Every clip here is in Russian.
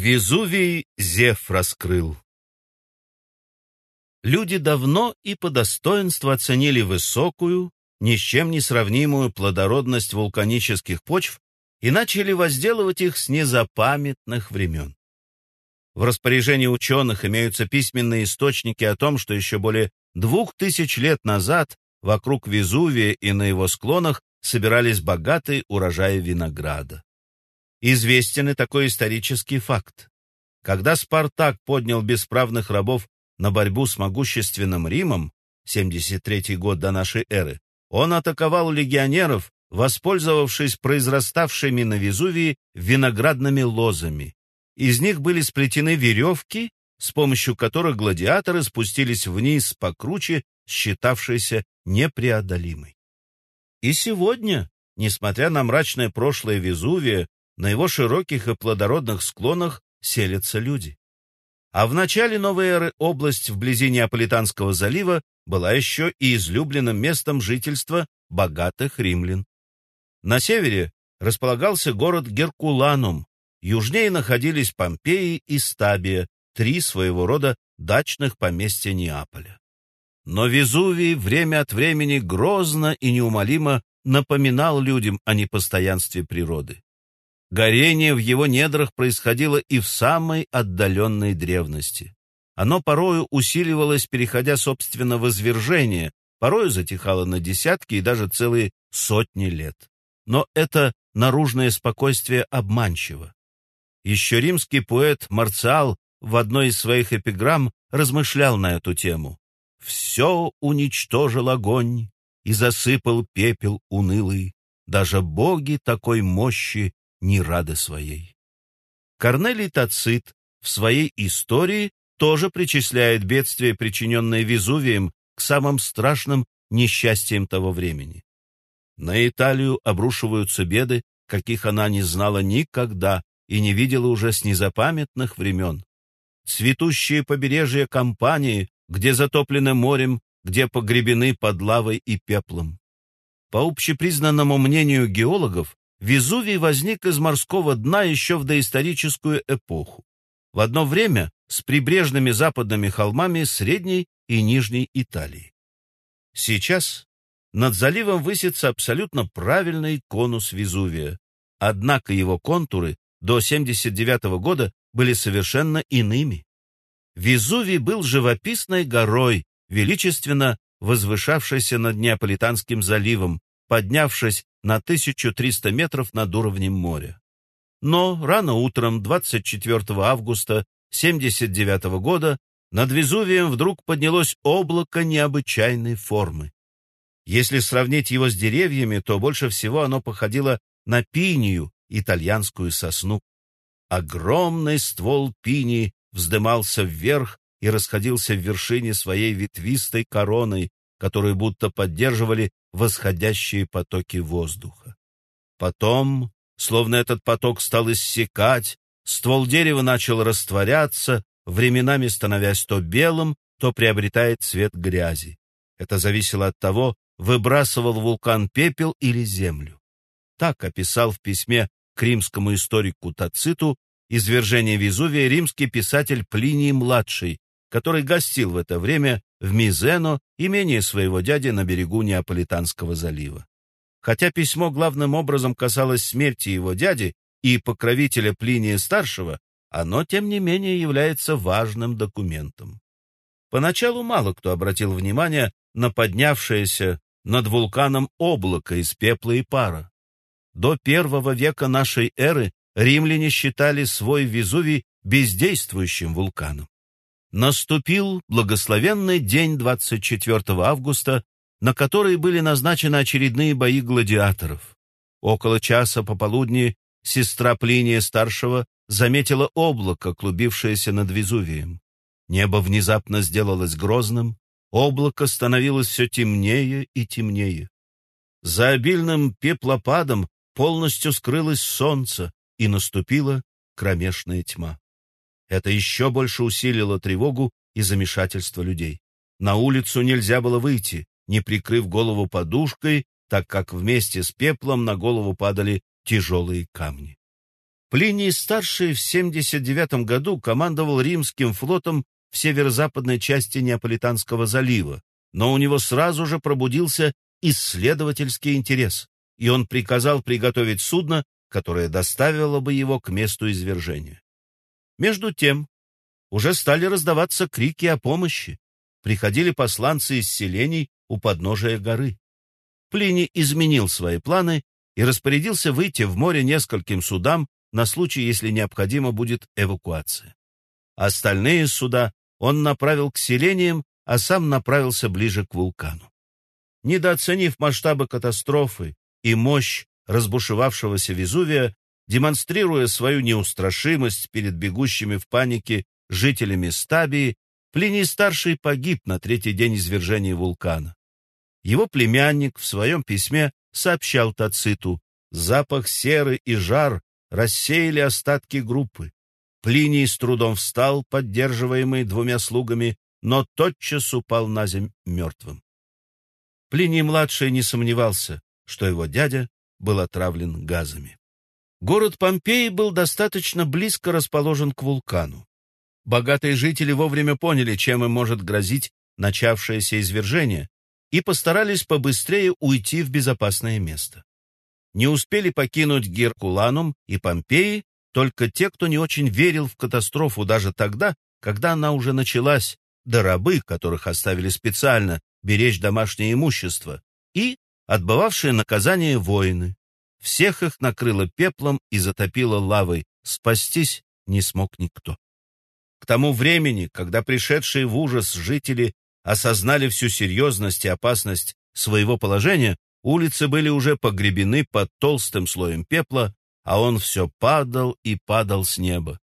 Везувий Зев раскрыл. Люди давно и по достоинству оценили высокую, ни с чем не сравнимую плодородность вулканических почв и начали возделывать их с незапамятных времен. В распоряжении ученых имеются письменные источники о том, что еще более двух тысяч лет назад вокруг Везувия и на его склонах собирались богатые урожаи винограда. Известен и такой исторический факт. Когда Спартак поднял бесправных рабов на борьбу с могущественным Римом, 73 год до нашей эры, он атаковал легионеров, воспользовавшись произраставшими на Везувии виноградными лозами. Из них были сплетены веревки, с помощью которых гладиаторы спустились вниз по круче, считавшейся непреодолимой. И сегодня, несмотря на мрачное прошлое Везувия, на его широких и плодородных склонах селятся люди. А в начале новой эры область вблизи Неаполитанского залива была еще и излюбленным местом жительства богатых римлян. На севере располагался город Геркуланум, южнее находились Помпеи и Стабия, три своего рода дачных поместья Неаполя. Но Везувий время от времени грозно и неумолимо напоминал людям о непостоянстве природы. Горение в его недрах происходило и в самой отдаленной древности. Оно порою усиливалось, переходя, собственно, в извержение, порою затихало на десятки и даже целые сотни лет. Но это наружное спокойствие обманчиво. Еще римский поэт Марциал в одной из своих эпиграмм размышлял на эту тему. «Все уничтожил огонь и засыпал пепел унылый, даже боги такой мощи не рады своей. Корнелий Тацит в своей истории тоже причисляет бедствие, причиненное Везувием, к самым страшным несчастьям того времени. На Италию обрушиваются беды, каких она не знала никогда и не видела уже с незапамятных времен. Цветущие побережья Кампании, где затоплены морем, где погребены под лавой и пеплом. По общепризнанному мнению геологов, Везувий возник из морского дна еще в доисторическую эпоху. В одно время с прибрежными западными холмами Средней и Нижней Италии. Сейчас над заливом высится абсолютно правильный конус Везувия, однако его контуры до 79 -го года были совершенно иными. Везувий был живописной горой, величественно возвышавшейся над Неаполитанским заливом, поднявшись на 1300 метров над уровнем моря. Но рано утром 24 августа 79 года над Везувием вдруг поднялось облако необычайной формы. Если сравнить его с деревьями, то больше всего оно походило на пинию, итальянскую сосну. Огромный ствол пинии вздымался вверх и расходился в вершине своей ветвистой короной, которую будто поддерживали восходящие потоки воздуха. Потом, словно этот поток стал иссякать, ствол дерева начал растворяться, временами становясь то белым, то приобретает цвет грязи. Это зависело от того, выбрасывал вулкан пепел или землю. Так описал в письме к римскому историку Тациту извержение Везувия римский писатель Плиний-младший, который гостил в это время в Мизено, имении своего дяди на берегу Неаполитанского залива. Хотя письмо главным образом касалось смерти его дяди и покровителя Плиния-старшего, оно, тем не менее, является важным документом. Поначалу мало кто обратил внимание на поднявшееся над вулканом облако из пепла и пара. До первого века нашей эры римляне считали свой Везувий бездействующим вулканом. Наступил благословенный день 24 августа, на который были назначены очередные бои гладиаторов. Около часа пополудни сестра Плиния-старшего заметила облако, клубившееся над Везувием. Небо внезапно сделалось грозным, облако становилось все темнее и темнее. За обильным пеплопадом полностью скрылось солнце, и наступила кромешная тьма. Это еще больше усилило тревогу и замешательство людей. На улицу нельзя было выйти, не прикрыв голову подушкой, так как вместе с пеплом на голову падали тяжелые камни. Плиний-старший в 79 году командовал римским флотом в северо-западной части Неаполитанского залива, но у него сразу же пробудился исследовательский интерес, и он приказал приготовить судно, которое доставило бы его к месту извержения. Между тем, уже стали раздаваться крики о помощи. Приходили посланцы из селений у подножия горы. Плиний изменил свои планы и распорядился выйти в море нескольким судам на случай, если необходима будет эвакуация. Остальные суда он направил к селениям, а сам направился ближе к вулкану. Недооценив масштабы катастрофы и мощь разбушевавшегося Везувия, демонстрируя свою неустрашимость перед бегущими в панике жителями Стабии, Плиний-старший погиб на третий день извержения вулкана. Его племянник в своем письме сообщал Тациту, запах серы и жар рассеяли остатки группы. Плиний с трудом встал, поддерживаемый двумя слугами, но тотчас упал на земь мертвым. Плиний-младший не сомневался, что его дядя был отравлен газами. Город Помпеи был достаточно близко расположен к вулкану. Богатые жители вовремя поняли, чем им может грозить начавшееся извержение, и постарались побыстрее уйти в безопасное место. Не успели покинуть Геркуланум и Помпеи только те, кто не очень верил в катастрофу даже тогда, когда она уже началась, да рабы, которых оставили специально беречь домашнее имущество, и отбывавшие наказание воины. Всех их накрыло пеплом и затопило лавой, спастись не смог никто. К тому времени, когда пришедшие в ужас жители осознали всю серьезность и опасность своего положения, улицы были уже погребены под толстым слоем пепла, а он все падал и падал с неба.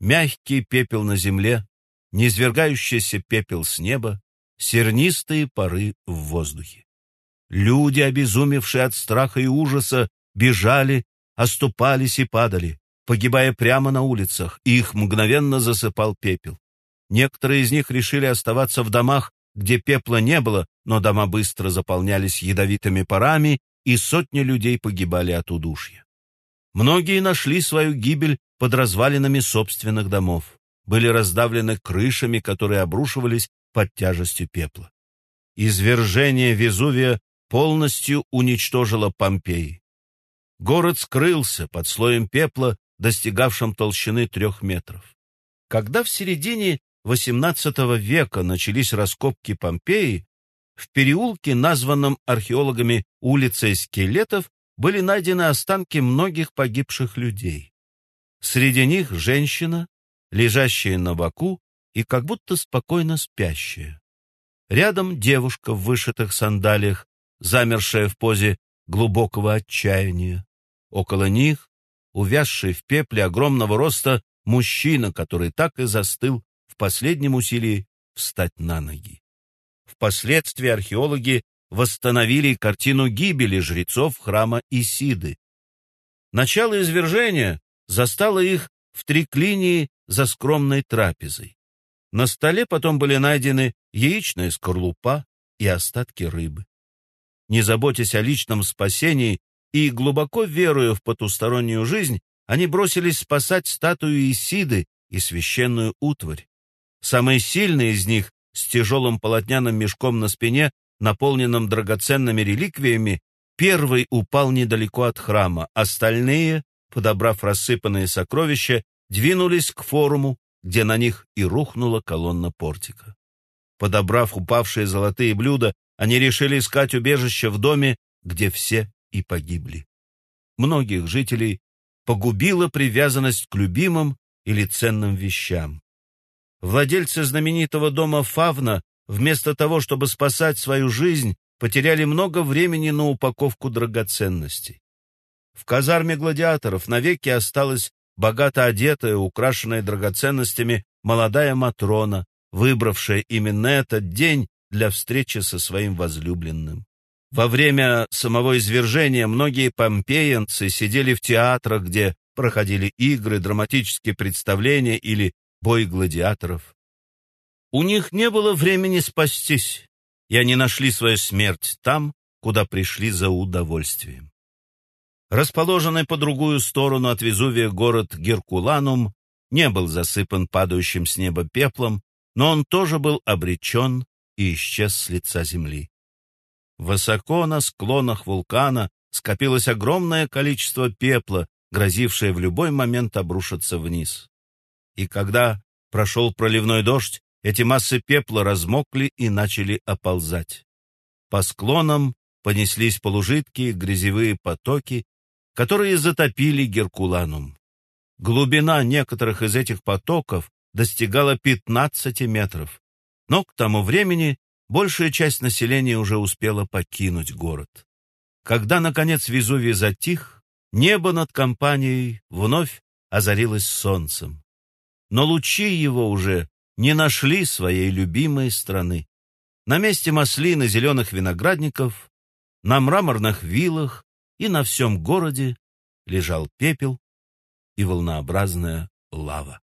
Мягкий пепел на земле, низвергающийся пепел с неба, сернистые пары в воздухе. Люди, обезумевшие от страха и ужаса, бежали, оступались и падали, погибая прямо на улицах, и их мгновенно засыпал пепел. Некоторые из них решили оставаться в домах, где пепла не было, но дома быстро заполнялись ядовитыми парами, и сотни людей погибали от удушья. Многие нашли свою гибель под развалинами собственных домов, были раздавлены крышами, которые обрушивались под тяжестью пепла. Извержение Везувия полностью уничтожило Помпеи. Город скрылся под слоем пепла, достигавшим толщины трех метров. Когда в середине XVIII века начались раскопки Помпеи, в переулке, названном археологами улицей скелетов, были найдены останки многих погибших людей. Среди них женщина, лежащая на боку и как будто спокойно спящая. Рядом девушка в вышитых сандалиях, замершая в позе глубокого отчаяния. Около них, увязший в пепле огромного роста, мужчина, который так и застыл в последнем усилии встать на ноги. Впоследствии археологи восстановили картину гибели жрецов храма Исиды. Начало извержения застало их в триклинии за скромной трапезой. На столе потом были найдены яичная скорлупа и остатки рыбы. Не заботясь о личном спасении и глубоко веруя в потустороннюю жизнь, они бросились спасать статую Исиды и священную утварь. Самый сильный из них, с тяжелым полотняным мешком на спине, наполненным драгоценными реликвиями, первый упал недалеко от храма, остальные, подобрав рассыпанные сокровища, двинулись к форуму, где на них и рухнула колонна портика. Подобрав упавшие золотые блюда, они решили искать убежище в доме, где все и погибли. Многих жителей погубила привязанность к любимым или ценным вещам. Владельцы знаменитого дома Фавна, вместо того, чтобы спасать свою жизнь, потеряли много времени на упаковку драгоценностей. В казарме гладиаторов навеки осталась богато одетая, украшенная драгоценностями молодая Матрона, выбравшая именно этот день для встречи со своим возлюбленным. Во время самого извержения многие помпеянцы сидели в театрах, где проходили игры, драматические представления или бой гладиаторов. У них не было времени спастись, и они нашли свою смерть там, куда пришли за удовольствием. Расположенный по другую сторону от Везувия город Геркуланум не был засыпан падающим с неба пеплом, но он тоже был обречен и исчез с лица земли. Высоко на склонах вулкана скопилось огромное количество пепла, грозившее в любой момент обрушиться вниз. И когда прошел проливной дождь, эти массы пепла размокли и начали оползать. По склонам понеслись полужидкие грязевые потоки, которые затопили Геркуланум. Глубина некоторых из этих потоков достигала 15 метров, но к тому времени большая часть населения уже успела покинуть город. Когда, наконец, Везувий затих, небо над компанией вновь озарилось солнцем. Но лучи его уже не нашли своей любимой страны. На месте маслин и зеленых виноградников, на мраморных виллах и на всем городе лежал пепел и волнообразная лава.